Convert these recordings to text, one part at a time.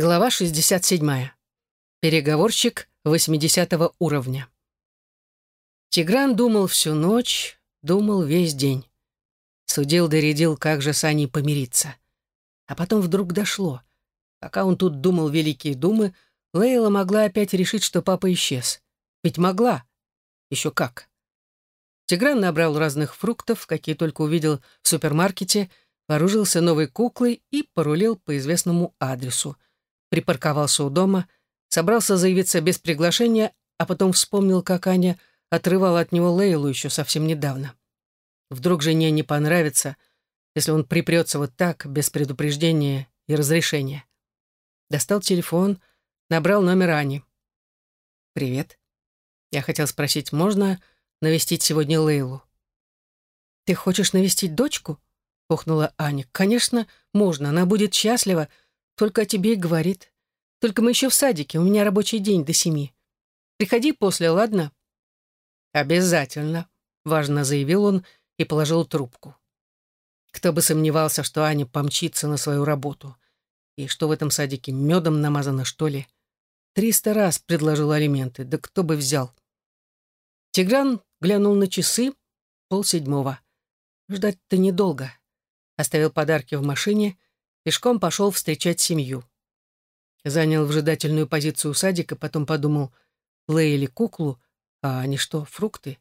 Глава 67. Переговорщик 80 уровня. Тигран думал всю ночь, думал весь день. Судил доредил, как же с Аней помириться. А потом вдруг дошло. Пока он тут думал великие думы, Лейла могла опять решить, что папа исчез. Ведь могла. Еще как. Тигран набрал разных фруктов, какие только увидел в супермаркете, вооружился новой куклой и порулил по известному адресу — припарковался у дома, собрался заявиться без приглашения, а потом вспомнил, как Аня отрывала от него Лейлу еще совсем недавно. Вдруг жене не понравится, если он припрется вот так, без предупреждения и разрешения. Достал телефон, набрал номер Ани. «Привет. Я хотел спросить, можно навестить сегодня Лейлу?» «Ты хочешь навестить дочку?» — ухнула Аня. «Конечно, можно. Она будет счастлива, только о тебе и говорит. Только мы еще в садике, у меня рабочий день до семи. Приходи после, ладно?» «Обязательно», — важно заявил он и положил трубку. Кто бы сомневался, что Аня помчится на свою работу. И что в этом садике медом намазано, что ли? Триста раз предложил алименты, да кто бы взял. Тигран глянул на часы, полседьмого. Ждать-то недолго. Оставил подарки в машине — Пешком пошел встречать семью. Занял вжидательную позицию у садика, потом подумал, Лейли куклу, а они что, фрукты?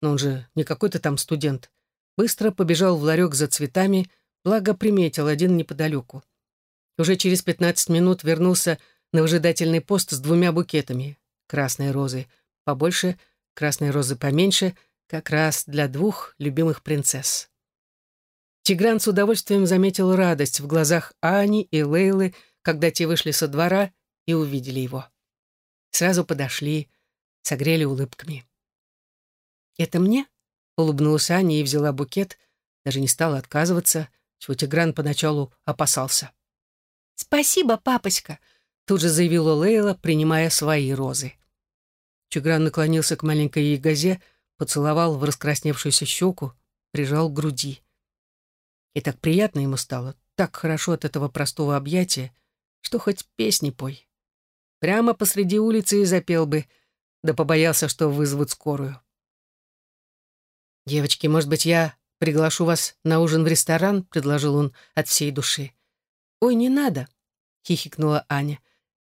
Но он же не какой-то там студент. Быстро побежал в ларек за цветами, благо приметил один неподалеку. Уже через пятнадцать минут вернулся на выжидательный пост с двумя букетами. Красные розы побольше, красные розы поменьше, как раз для двух любимых принцесс. Тигран с удовольствием заметил радость в глазах Ани и Лейлы, когда те вышли со двора и увидели его. Сразу подошли, согрели улыбками. «Это мне?» — улыбнулась Аня и взяла букет, даже не стала отказываться, чего Тигран поначалу опасался. «Спасибо, папочка!» — тут же заявила Лейла, принимая свои розы. Тигран наклонился к маленькой ягозе, поцеловал в раскрасневшуюся щеку, прижал к груди. И так приятно ему стало, так хорошо от этого простого объятия, что хоть песни пой. Прямо посреди улицы и запел бы, да побоялся, что вызовут скорую. «Девочки, может быть, я приглашу вас на ужин в ресторан?» — предложил он от всей души. «Ой, не надо!» — хихикнула Аня.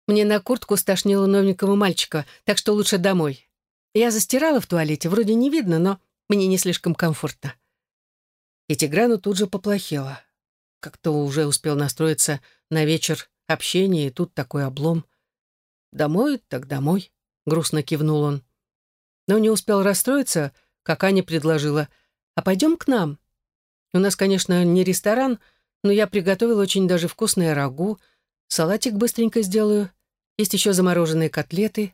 «Мне на куртку стошнило новенького мальчика, так что лучше домой. Я застирала в туалете, вроде не видно, но мне не слишком комфортно». И Тиграну тут же поплохело. Как-то уже успел настроиться на вечер общения, и тут такой облом. «Домой, так домой», — грустно кивнул он. Но не успел расстроиться, как Аня предложила, «А пойдем к нам. У нас, конечно, не ресторан, но я приготовила очень даже вкусное рагу, салатик быстренько сделаю, есть еще замороженные котлеты.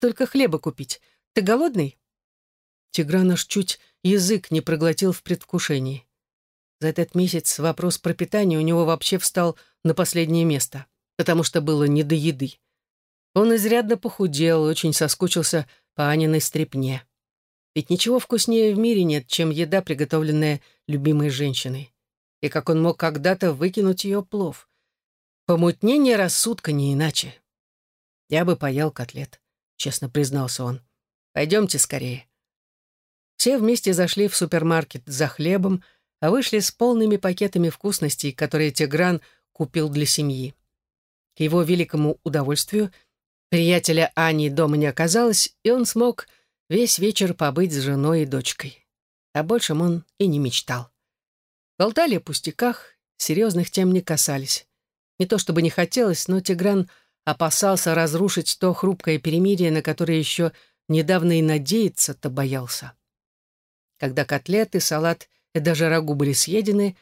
Только хлеба купить. Ты голодный?» Тигран аж чуть язык не проглотил в предвкушении. За этот месяц вопрос про питание у него вообще встал на последнее место, потому что было не до еды. Он изрядно похудел, очень соскучился по Аниной стрепне. Ведь ничего вкуснее в мире нет, чем еда, приготовленная любимой женщиной. И как он мог когда-то выкинуть ее плов. Помутнение рассудка не иначе. Я бы поел котлет, честно признался он. Пойдемте скорее. Все вместе зашли в супермаркет за хлебом, а вышли с полными пакетами вкусностей, которые Тигран купил для семьи. К его великому удовольствию приятеля Ани дома не оказалось, и он смог весь вечер побыть с женой и дочкой. О большем он и не мечтал. Болтали о пустяках, серьезных тем не касались. Не то чтобы не хотелось, но Тигран опасался разрушить то хрупкое перемирие, на которое еще недавно и надеяться-то боялся. Когда котлеты, салат и даже рагу были съедены,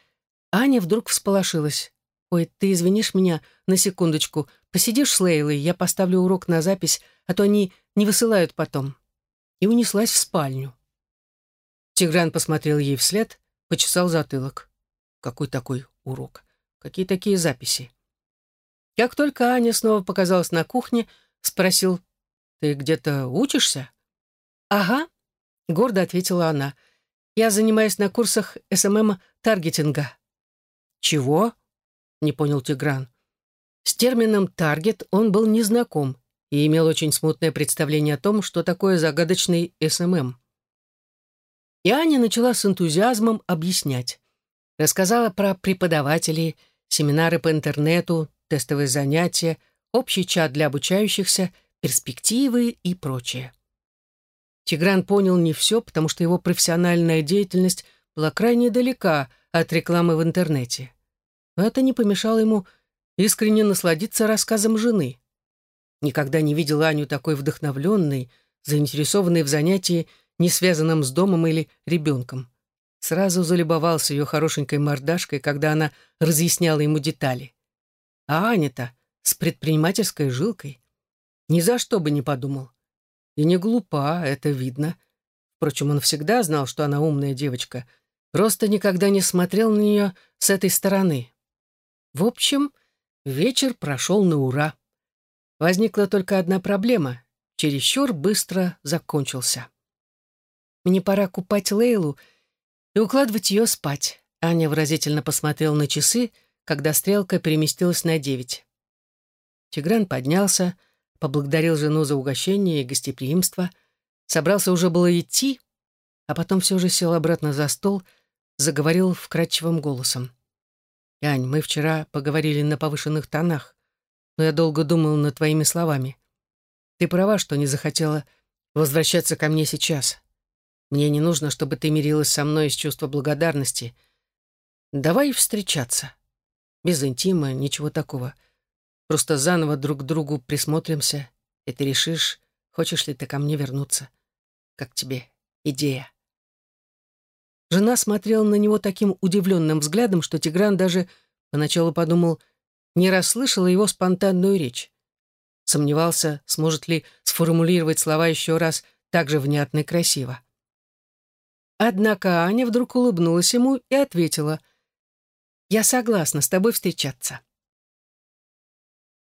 Аня вдруг всполошилась. «Ой, ты извинишь меня на секундочку. Посидишь с Лейлой, я поставлю урок на запись, а то они не высылают потом». И унеслась в спальню. Тигран посмотрел ей вслед, почесал затылок. Какой такой урок? Какие такие записи? Как только Аня снова показалась на кухне, спросил, «Ты где-то учишься?» «Ага», — гордо ответила она. Я занимаюсь на курсах СММ-таргетинга». «Чего?» — не понял Тигран. С термином «таргет» он был незнаком и имел очень смутное представление о том, что такое загадочный СММ. И Аня начала с энтузиазмом объяснять. Рассказала про преподавателей, семинары по интернету, тестовые занятия, общий чат для обучающихся, перспективы и прочее. Тигран понял не все, потому что его профессиональная деятельность была крайне далека от рекламы в интернете. Но это не помешало ему искренне насладиться рассказом жены. Никогда не видел Аню такой вдохновленной, заинтересованной в занятии, не связанном с домом или ребенком. Сразу залюбовался ее хорошенькой мордашкой, когда она разъясняла ему детали. А Аня-то с предпринимательской жилкой. Ни за что бы не подумал. И не глупа, это видно. Впрочем, он всегда знал, что она умная девочка, просто никогда не смотрел на нее с этой стороны. В общем, вечер прошел на ура. Возникла только одна проблема — чересчур быстро закончился. «Мне пора купать Лейлу и укладывать ее спать», — Аня выразительно посмотрела на часы, когда стрелка переместилась на девять. Тигран поднялся, поблагодарил жену за угощение и гостеприимство, собрался уже было идти, а потом все же сел обратно за стол, заговорил вкрадчивым голосом. «Янь, мы вчера поговорили на повышенных тонах, но я долго думал над твоими словами. Ты права, что не захотела возвращаться ко мне сейчас. Мне не нужно, чтобы ты мирилась со мной из чувства благодарности. Давай встречаться. Без интима, ничего такого. Просто заново друг к другу присмотримся, и ты решишь, хочешь ли ты ко мне вернуться. Как тебе идея?» Жена смотрела на него таким удивленным взглядом, что Тигран даже поначалу подумал, не расслышала его спонтанную речь. Сомневался, сможет ли сформулировать слова еще раз так же внятно и красиво. Однако Аня вдруг улыбнулась ему и ответила, «Я согласна с тобой встречаться».